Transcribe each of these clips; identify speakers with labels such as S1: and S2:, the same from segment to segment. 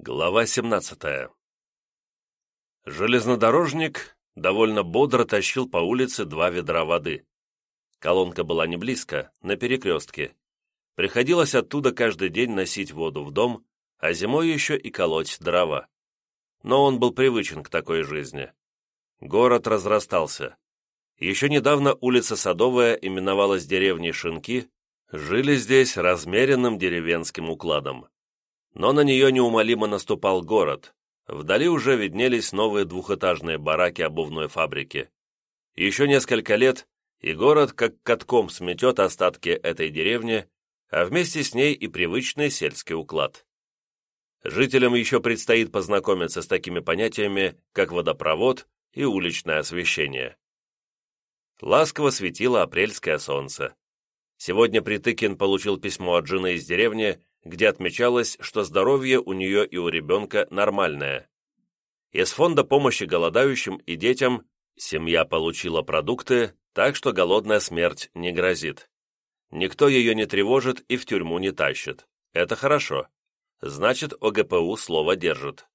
S1: Глава 17 Железнодорожник довольно бодро тащил по улице два ведра воды. Колонка была не близко, на перекрестке. Приходилось оттуда каждый день носить воду в дом, а зимой еще и колоть дрова. Но он был привычен к такой жизни. Город разрастался. Еще недавно улица Садовая именовалась деревней Шинки, жили здесь размеренным деревенским укладом но на нее неумолимо наступал город. Вдали уже виднелись новые двухэтажные бараки обувной фабрики. Еще несколько лет, и город как катком сметет остатки этой деревни, а вместе с ней и привычный сельский уклад. Жителям еще предстоит познакомиться с такими понятиями, как водопровод и уличное освещение. Ласково светило апрельское солнце. Сегодня Притыкин получил письмо от жены из деревни, где отмечалось, что здоровье у нее и у ребенка нормальное. Из фонда помощи голодающим и детям семья получила продукты, так что голодная смерть не грозит. Никто ее не тревожит и в тюрьму не тащит. Это хорошо. Значит, ОГПУ слово держит.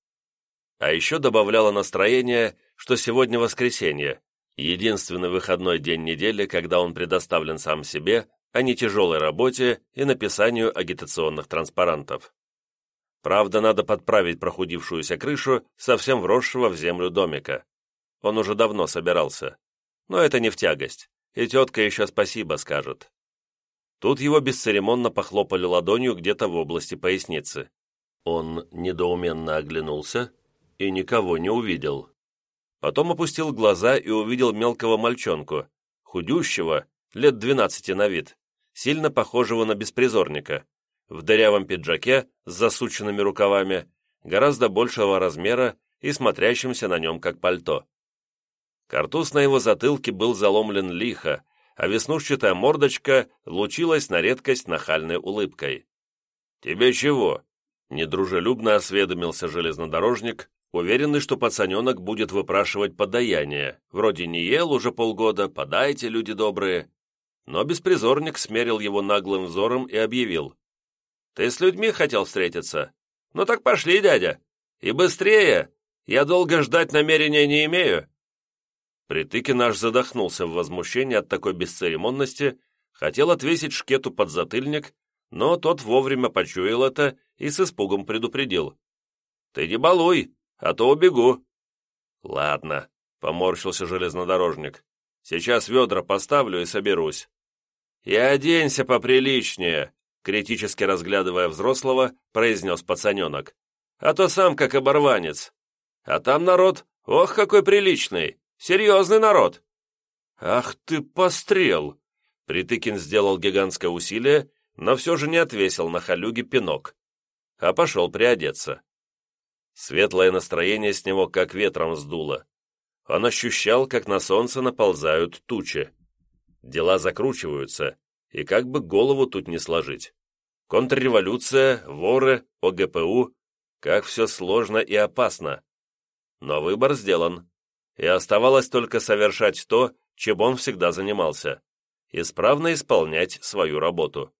S1: А еще добавляло настроение, что сегодня воскресенье, единственный выходной день недели, когда он предоставлен сам себе, а не тяжелой работе и написанию агитационных транспарантов. Правда, надо подправить прохудившуюся крышу совсем вросшего в землю домика. Он уже давно собирался. Но это не в тягость, и тетка еще спасибо скажет. Тут его бесцеремонно похлопали ладонью где-то в области поясницы. Он недоуменно оглянулся и никого не увидел. Потом опустил глаза и увидел мелкого мальчонку, худющего, лет двенадцати на вид, сильно похожего на беспризорника, в дырявом пиджаке с засученными рукавами, гораздо большего размера и смотрящимся на нем как пальто. Картуз на его затылке был заломлен лихо, а веснушчатая мордочка лучилась на редкость нахальной улыбкой. «Тебе чего?» — недружелюбно осведомился железнодорожник, уверенный, что пацаненок будет выпрашивать подаяние, вроде не ел уже полгода, подайте, люди добрые. Но беспризорник смерил его наглым взором и объявил. «Ты с людьми хотел встретиться? Ну так пошли, дядя! И быстрее! Я долго ждать намерения не имею!» Притыкин аж задохнулся в возмущении от такой бесцеремонности, хотел отвесить шкету под затыльник, но тот вовремя почуял это и с испугом предупредил. «Ты не балуй, а то убегу». «Ладно», — поморщился железнодорожник. «Сейчас ведра поставлю и соберусь. «И оденься поприличнее», — критически разглядывая взрослого, произнес пацаненок. «А то сам как оборванец. А там народ, ох, какой приличный, серьезный народ». «Ах ты, пострел!» Притыкин сделал гигантское усилие, но все же не отвесил на халюге пинок, а пошел приодеться. Светлое настроение с него как ветром сдуло. Он ощущал, как на солнце наползают тучи. Дела закручиваются, и как бы голову тут не сложить. Контрреволюция, воры, ОГПУ, как все сложно и опасно. Но выбор сделан, и оставалось только совершать то, чем он всегда занимался, исправно исполнять свою работу.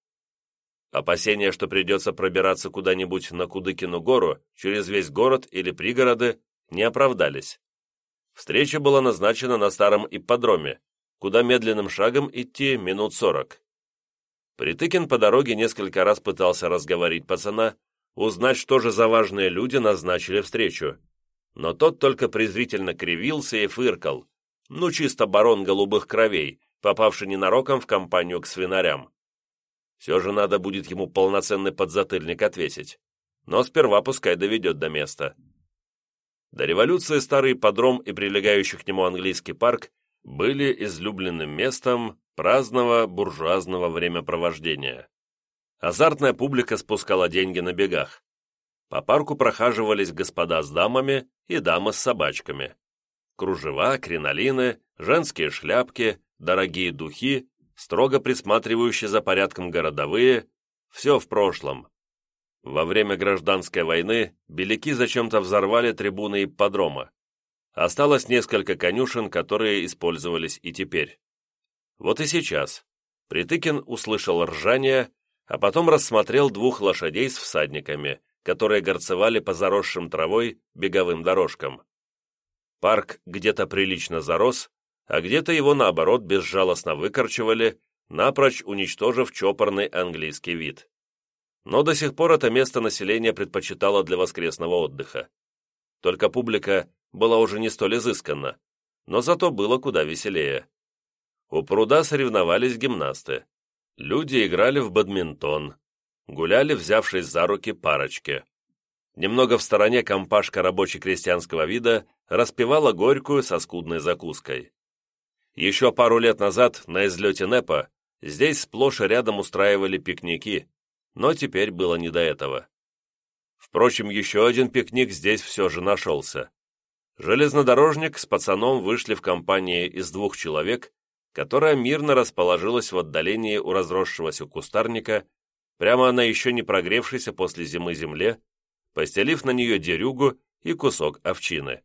S1: Опасения, что придется пробираться куда-нибудь на Кудыкину гору, через весь город или пригороды, не оправдались. Встреча была назначена на старом ипподроме, куда медленным шагом идти минут сорок. Притыкин по дороге несколько раз пытался разговорить пацана, узнать, что же за важные люди назначили встречу. Но тот только презрительно кривился и фыркал. Ну, чисто барон голубых кровей, попавший ненароком в компанию к свинарям. Все же надо будет ему полноценный подзатыльник отвесить. Но сперва пускай доведет до места. До революции старый подром и прилегающий к нему английский парк были излюбленным местом праздного буржуазного времяпровождения. Азартная публика спускала деньги на бегах. По парку прохаживались господа с дамами и дамы с собачками. Кружева, кринолины, женские шляпки, дорогие духи, строго присматривающие за порядком городовые – все в прошлом. Во время гражданской войны беляки зачем-то взорвали трибуны ипподрома. Осталось несколько конюшен, которые использовались и теперь. Вот и сейчас. Притыкин услышал ржание, а потом рассмотрел двух лошадей с всадниками, которые горцевали по заросшим травой беговым дорожкам. Парк где-то прилично зарос, а где-то его, наоборот, безжалостно выкорчевали, напрочь уничтожив чопорный английский вид. Но до сих пор это место населения предпочитало для воскресного отдыха. Только публика была уже не столь изысканна, но зато было куда веселее. У пруда соревновались гимнасты. Люди играли в бадминтон, гуляли, взявшись за руки парочки. Немного в стороне компашка рабоче-крестьянского вида распевала горькую со скудной закуской. Еще пару лет назад на излете НЭПа здесь сплошь и рядом устраивали пикники, но теперь было не до этого. Впрочем, еще один пикник здесь все же нашелся. Железнодорожник с пацаном вышли в компании из двух человек которая мирно расположилась в отдалении у разросшегося кустарника, прямо на еще не прогревшейся после зимы земле, постелив на нее дерюгу и кусок овчины.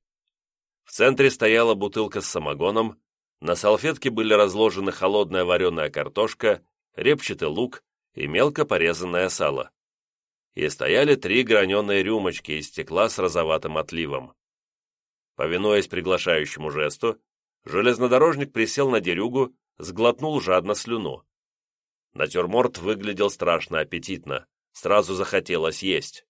S1: В центре стояла бутылка с самогоном, на салфетке были разложены холодная вареная картошка, репчатый лук и мелко порезанное сало. И стояли три граненые рюмочки из стекла с розоватым отливом. Повинуясь приглашающему жесту, Железнодорожник присел на дерюгу, сглотнул жадно слюну. Натюрморт выглядел страшно аппетитно, сразу захотелось есть.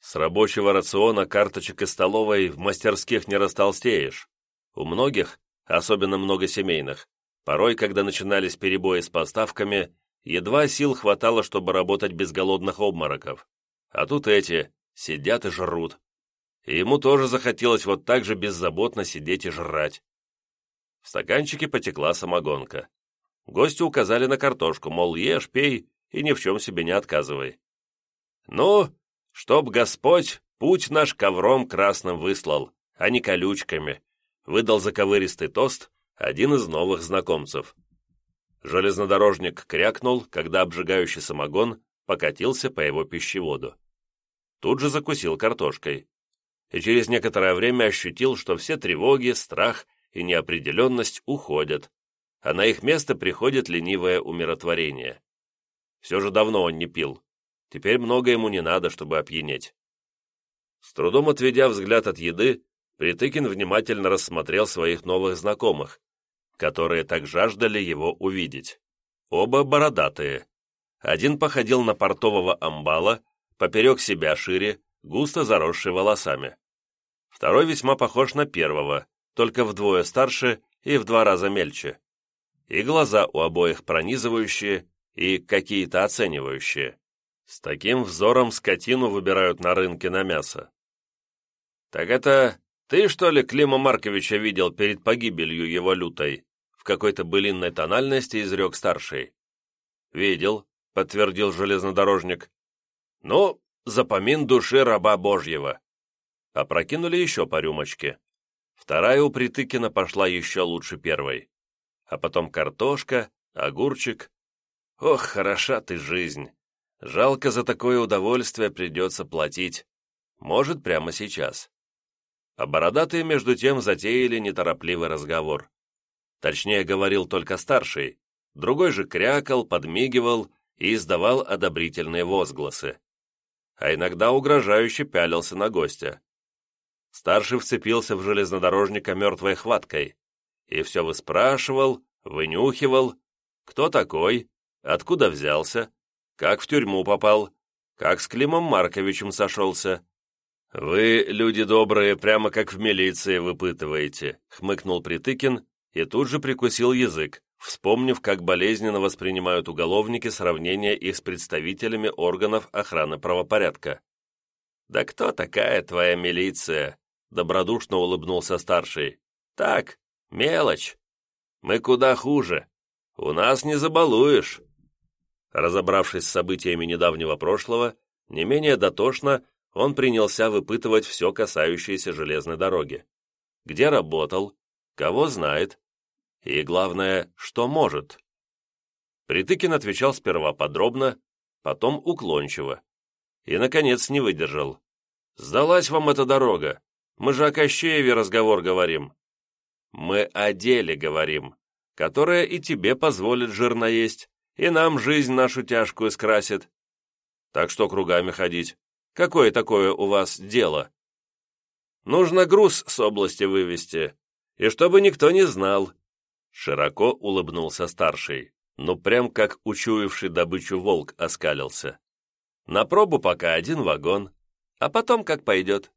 S1: С рабочего рациона карточек и столовой в мастерских не растолстеешь. У многих, особенно многосемейных, порой, когда начинались перебои с поставками, едва сил хватало, чтобы работать без голодных обмороков. А тут эти сидят и жрут. И ему тоже захотелось вот так же беззаботно сидеть и жрать. В стаканчике потекла самогонка. Гостю указали на картошку, мол, ешь, пей и ни в чем себе не отказывай. «Ну, чтоб Господь путь наш ковром красным выслал, а не колючками», выдал заковыристый тост один из новых знакомцев. Железнодорожник крякнул, когда обжигающий самогон покатился по его пищеводу. Тут же закусил картошкой. И через некоторое время ощутил, что все тревоги, страх и неопределенность уходят, а на их место приходит ленивое умиротворение. Все же давно он не пил. Теперь много ему не надо, чтобы опьянеть. С трудом отведя взгляд от еды, Притыкин внимательно рассмотрел своих новых знакомых, которые так жаждали его увидеть. Оба бородатые. Один походил на портового амбала, поперек себя шире, густо заросший волосами. Второй весьма похож на первого, только вдвое старше и в два раза мельче. И глаза у обоих пронизывающие и какие-то оценивающие. С таким взором скотину выбирают на рынке на мясо. «Так это ты, что ли, Клима Марковича видел перед погибелью его лютой?» В какой-то былинной тональности изрек старший. «Видел», — подтвердил железнодорожник. «Ну, запомин души раба Божьего». Опрокинули еще по рюмочке. Вторая у Притыкина пошла еще лучше первой. А потом картошка, огурчик. Ох, хороша ты жизнь. Жалко за такое удовольствие придется платить. Может, прямо сейчас. А бородатые, между тем, затеяли неторопливый разговор. Точнее, говорил только старший. Другой же крякал, подмигивал и издавал одобрительные возгласы. А иногда угрожающе пялился на гостя. Старший вцепился в железнодорожника мертвой хваткой и все выспрашивал, вынюхивал, кто такой, откуда взялся, как в тюрьму попал, как с Климом Марковичем сошелся. «Вы, люди добрые, прямо как в милиции выпытываете», — хмыкнул Притыкин и тут же прикусил язык, вспомнив, как болезненно воспринимают уголовники сравнение их с представителями органов охраны правопорядка. «Да кто такая твоя милиция? Добродушно улыбнулся старший. «Так, мелочь. Мы куда хуже. У нас не забалуешь». Разобравшись с событиями недавнего прошлого, не менее дотошно он принялся выпытывать все касающееся железной дороги. Где работал, кого знает, и, главное, что может. Притыкин отвечал сперва подробно, потом уклончиво. И, наконец, не выдержал. «Сдалась вам эта дорога? Мы же о Кощееве разговор говорим. Мы о деле говорим, которое и тебе позволит жирно есть, и нам жизнь нашу тяжкую скрасит. Так что кругами ходить. Какое такое у вас дело?» «Нужно груз с области вывести, и чтобы никто не знал». Широко улыбнулся старший, ну прям как учуявший добычу волк оскалился. «На пробу пока один вагон, а потом как пойдет».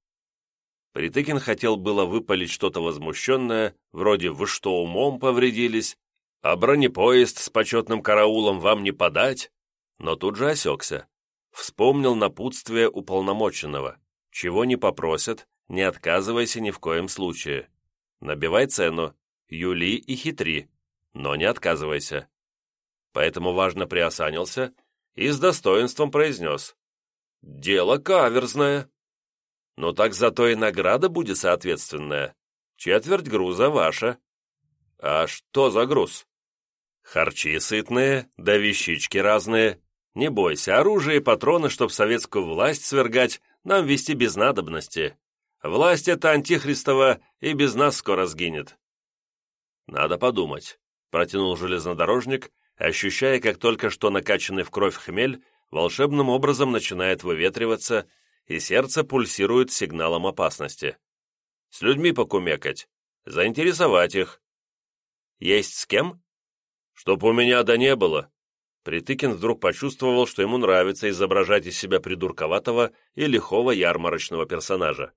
S1: Притыкин хотел было выпалить что-то возмущенное, вроде «Вы что, умом повредились? А бронепоезд с почетным караулом вам не подать?» Но тут же осекся. Вспомнил напутствие уполномоченного. Чего не попросят, не отказывайся ни в коем случае. Набивай цену, юли и хитри, но не отказывайся. Поэтому важно приосанился и с достоинством произнес. «Дело каверзное». «Ну так зато и награда будет соответственная. Четверть груза ваша». «А что за груз?» «Харчи сытные, да вещички разные, не бойся, оружие и патроны, чтоб советскую власть свергать, нам вести без надобности. Власть эта антихристова и без нас скоро сгинет». «Надо подумать», — протянул железнодорожник, ощущая, как только что накачанный в кровь хмель волшебным образом начинает выветриваться, и сердце пульсирует сигналом опасности. «С людьми покумекать, заинтересовать их». «Есть с кем?» «Чтоб у меня да не было», Притыкин вдруг почувствовал, что ему нравится изображать из себя придурковатого и лихого ярмарочного персонажа.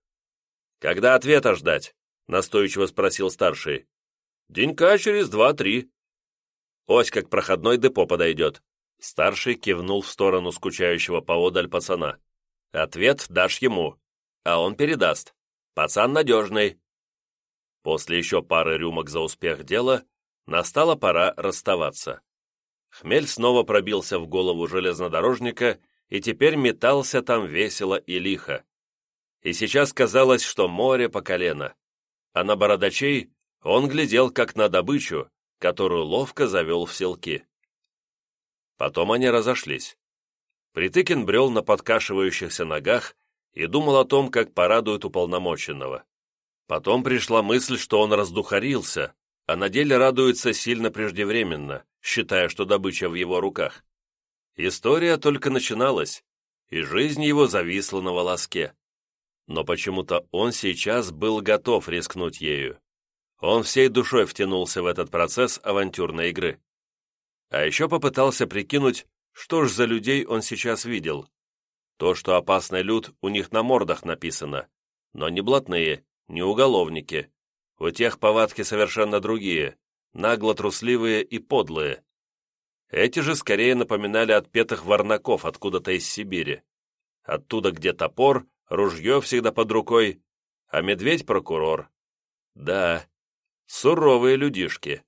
S1: «Когда ответа ждать?» — настойчиво спросил старший. «Денька через два-три». «Ось как проходной депо подойдет». Старший кивнул в сторону скучающего поодаль пацана. «Ответ дашь ему, а он передаст. Пацан надежный». После еще пары рюмок за успех дела настала пора расставаться. Хмель снова пробился в голову железнодорожника и теперь метался там весело и лихо. И сейчас казалось, что море по колено, а на бородачей он глядел как на добычу, которую ловко завел в селки. Потом они разошлись. Притыкин брел на подкашивающихся ногах и думал о том, как порадует уполномоченного. Потом пришла мысль, что он раздухарился, а на деле радуется сильно преждевременно, считая, что добыча в его руках. История только начиналась, и жизнь его зависла на волоске. Но почему-то он сейчас был готов рискнуть ею. Он всей душой втянулся в этот процесс авантюрной игры. А еще попытался прикинуть, что ж за людей он сейчас видел. То, что опасный люд у них на мордах написано, но не блатные, не уголовники. У тех повадки совершенно другие, нагло трусливые и подлые. Эти же скорее напоминали отпетых варнаков откуда-то из Сибири. Оттуда, где топор, ружье всегда под рукой, а медведь-прокурор. Да, суровые людишки.